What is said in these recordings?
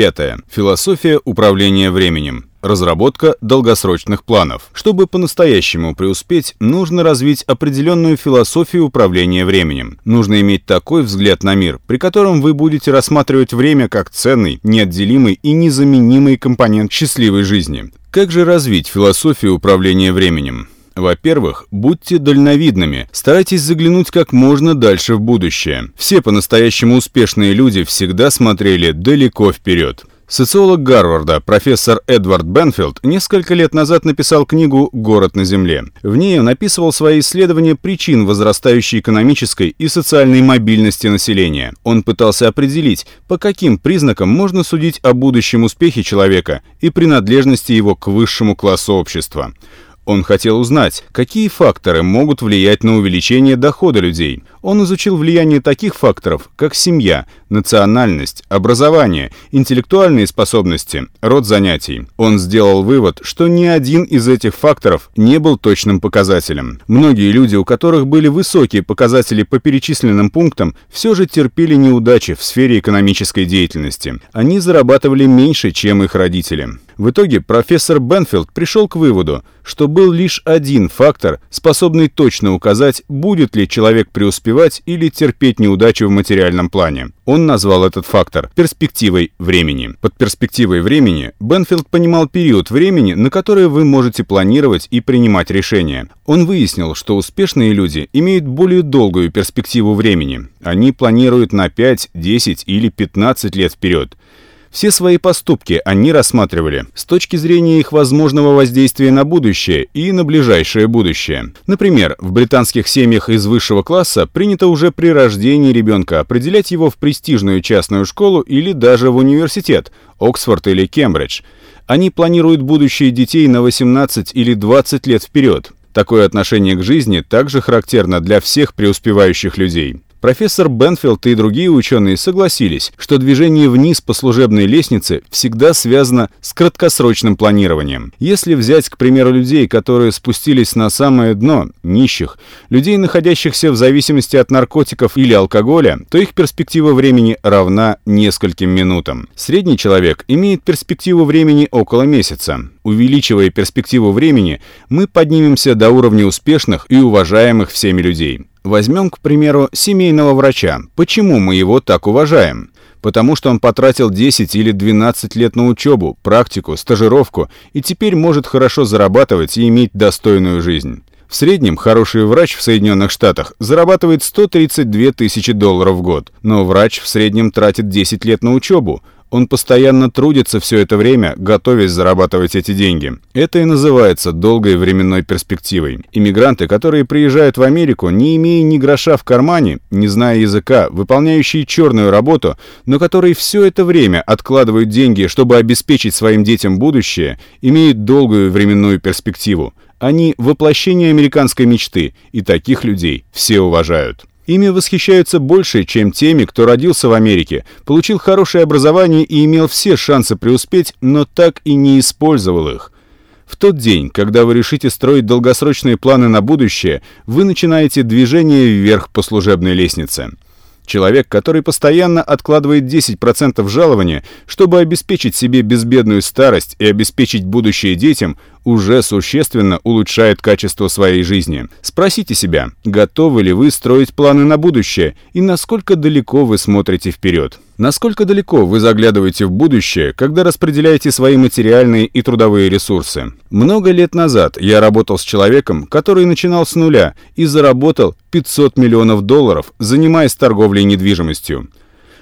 Пятое. Философия управления временем. Разработка долгосрочных планов. Чтобы по-настоящему преуспеть, нужно развить определенную философию управления временем. Нужно иметь такой взгляд на мир, при котором вы будете рассматривать время как ценный, неотделимый и незаменимый компонент счастливой жизни. Как же развить философию управления временем? Во-первых, будьте дальновидными, старайтесь заглянуть как можно дальше в будущее. Все по-настоящему успешные люди всегда смотрели далеко вперед. Социолог Гарварда, профессор Эдвард Бенфилд, несколько лет назад написал книгу «Город на Земле». В ней он описывал свои исследования причин возрастающей экономической и социальной мобильности населения. Он пытался определить, по каким признакам можно судить о будущем успехе человека и принадлежности его к высшему классу общества. Он хотел узнать, какие факторы могут влиять на увеличение дохода людей. Он изучил влияние таких факторов, как семья, национальность, образование, интеллектуальные способности, род занятий. Он сделал вывод, что ни один из этих факторов не был точным показателем. Многие люди, у которых были высокие показатели по перечисленным пунктам, все же терпели неудачи в сфере экономической деятельности. Они зарабатывали меньше, чем их родители. В итоге профессор Бенфилд пришел к выводу, что был лишь один фактор, способный точно указать, будет ли человек преуспевать или терпеть неудачу в материальном плане. Он назвал этот фактор перспективой времени. Под перспективой времени Бенфилд понимал период времени, на который вы можете планировать и принимать решения. Он выяснил, что успешные люди имеют более долгую перспективу времени. Они планируют на 5, 10 или 15 лет вперед. Все свои поступки они рассматривали с точки зрения их возможного воздействия на будущее и на ближайшее будущее. Например, в британских семьях из высшего класса принято уже при рождении ребенка определять его в престижную частную школу или даже в университет, Оксфорд или Кембридж. Они планируют будущее детей на 18 или 20 лет вперед. Такое отношение к жизни также характерно для всех преуспевающих людей. Профессор Бенфилд и другие ученые согласились, что движение вниз по служебной лестнице всегда связано с краткосрочным планированием. Если взять, к примеру, людей, которые спустились на самое дно, нищих, людей, находящихся в зависимости от наркотиков или алкоголя, то их перспектива времени равна нескольким минутам. Средний человек имеет перспективу времени около месяца. Увеличивая перспективу времени, мы поднимемся до уровня успешных и уважаемых всеми людей. Возьмем, к примеру, семейного врача. Почему мы его так уважаем? Потому что он потратил 10 или 12 лет на учебу, практику, стажировку и теперь может хорошо зарабатывать и иметь достойную жизнь. В среднем хороший врач в Соединенных Штатах зарабатывает 132 тысячи долларов в год, но врач в среднем тратит 10 лет на учебу, он постоянно трудится все это время, готовясь зарабатывать эти деньги. Это и называется долгой временной перспективой. Иммигранты, которые приезжают в Америку, не имея ни гроша в кармане, не зная языка, выполняющие черную работу, но которые все это время откладывают деньги, чтобы обеспечить своим детям будущее, имеют долгую временную перспективу. Они воплощение американской мечты, и таких людей все уважают. Ими восхищаются больше, чем теми, кто родился в Америке, получил хорошее образование и имел все шансы преуспеть, но так и не использовал их. В тот день, когда вы решите строить долгосрочные планы на будущее, вы начинаете движение вверх по служебной лестнице. Человек, который постоянно откладывает 10% жалования, чтобы обеспечить себе безбедную старость и обеспечить будущее детям, уже существенно улучшает качество своей жизни. Спросите себя, готовы ли вы строить планы на будущее и насколько далеко вы смотрите вперед. Насколько далеко вы заглядываете в будущее, когда распределяете свои материальные и трудовые ресурсы? Много лет назад я работал с человеком, который начинал с нуля и заработал 500 миллионов долларов, занимаясь торговлей недвижимостью.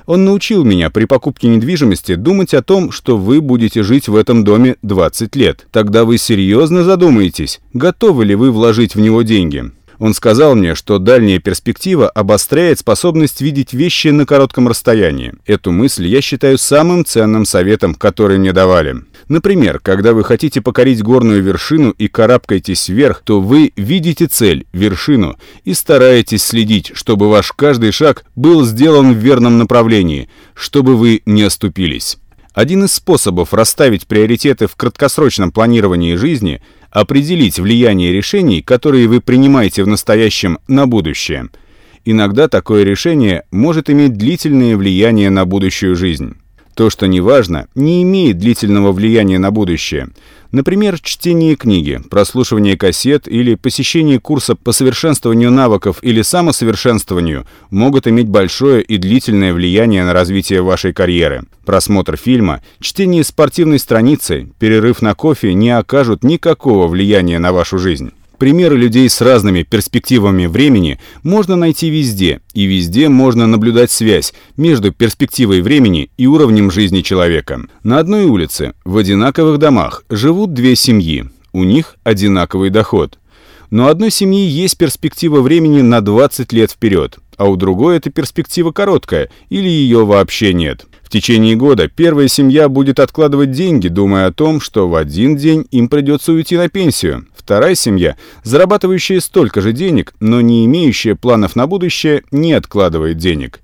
Он научил меня при покупке недвижимости думать о том, что вы будете жить в этом доме 20 лет. Тогда вы серьезно задумаетесь, готовы ли вы вложить в него деньги. Он сказал мне, что дальняя перспектива обостряет способность видеть вещи на коротком расстоянии. Эту мысль я считаю самым ценным советом, который мне давали. Например, когда вы хотите покорить горную вершину и карабкаетесь вверх, то вы видите цель, вершину, и стараетесь следить, чтобы ваш каждый шаг был сделан в верном направлении, чтобы вы не оступились. Один из способов расставить приоритеты в краткосрочном планировании жизни – определить влияние решений, которые вы принимаете в настоящем, на будущее. Иногда такое решение может иметь длительное влияние на будущую жизнь. То, что не важно, не имеет длительного влияния на будущее. Например, чтение книги, прослушивание кассет или посещение курса по совершенствованию навыков или самосовершенствованию могут иметь большое и длительное влияние на развитие вашей карьеры. Просмотр фильма, чтение спортивной страницы, перерыв на кофе не окажут никакого влияния на вашу жизнь. Примеры людей с разными перспективами времени можно найти везде, и везде можно наблюдать связь между перспективой времени и уровнем жизни человека. На одной улице, в одинаковых домах, живут две семьи. У них одинаковый доход. Но одной семьи есть перспектива времени на 20 лет вперед, а у другой эта перспектива короткая или ее вообще нет. В течение года первая семья будет откладывать деньги, думая о том, что в один день им придется уйти на пенсию. Вторая семья, зарабатывающая столько же денег, но не имеющая планов на будущее, не откладывает денег.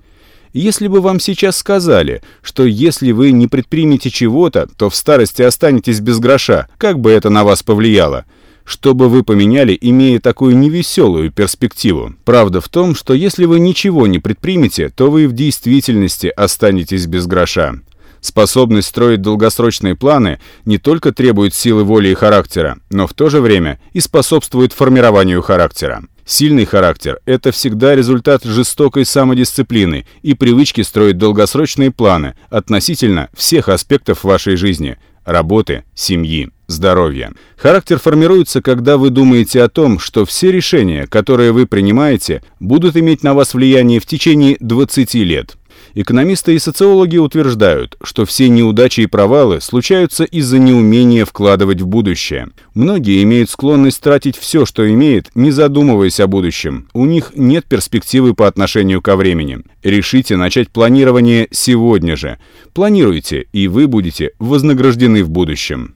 Если бы вам сейчас сказали, что если вы не предпримете чего-то, то в старости останетесь без гроша, как бы это на вас повлияло? Что бы вы поменяли, имея такую невеселую перспективу? Правда в том, что если вы ничего не предпримете, то вы в действительности останетесь без гроша. Способность строить долгосрочные планы не только требует силы воли и характера, но в то же время и способствует формированию характера. Сильный характер – это всегда результат жестокой самодисциплины и привычки строить долгосрочные планы относительно всех аспектов вашей жизни – работы, семьи, здоровья. Характер формируется, когда вы думаете о том, что все решения, которые вы принимаете, будут иметь на вас влияние в течение 20 лет – Экономисты и социологи утверждают, что все неудачи и провалы случаются из-за неумения вкладывать в будущее. Многие имеют склонность тратить все, что имеют, не задумываясь о будущем. У них нет перспективы по отношению ко времени. Решите начать планирование сегодня же. Планируйте, и вы будете вознаграждены в будущем.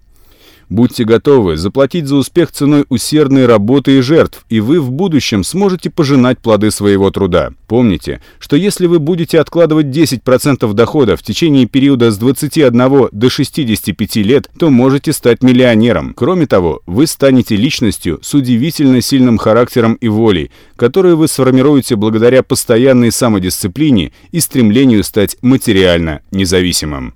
Будьте готовы заплатить за успех ценой усердной работы и жертв, и вы в будущем сможете пожинать плоды своего труда. Помните, что если вы будете откладывать 10% дохода в течение периода с 21 до 65 лет, то можете стать миллионером. Кроме того, вы станете личностью с удивительно сильным характером и волей, которую вы сформируете благодаря постоянной самодисциплине и стремлению стать материально независимым.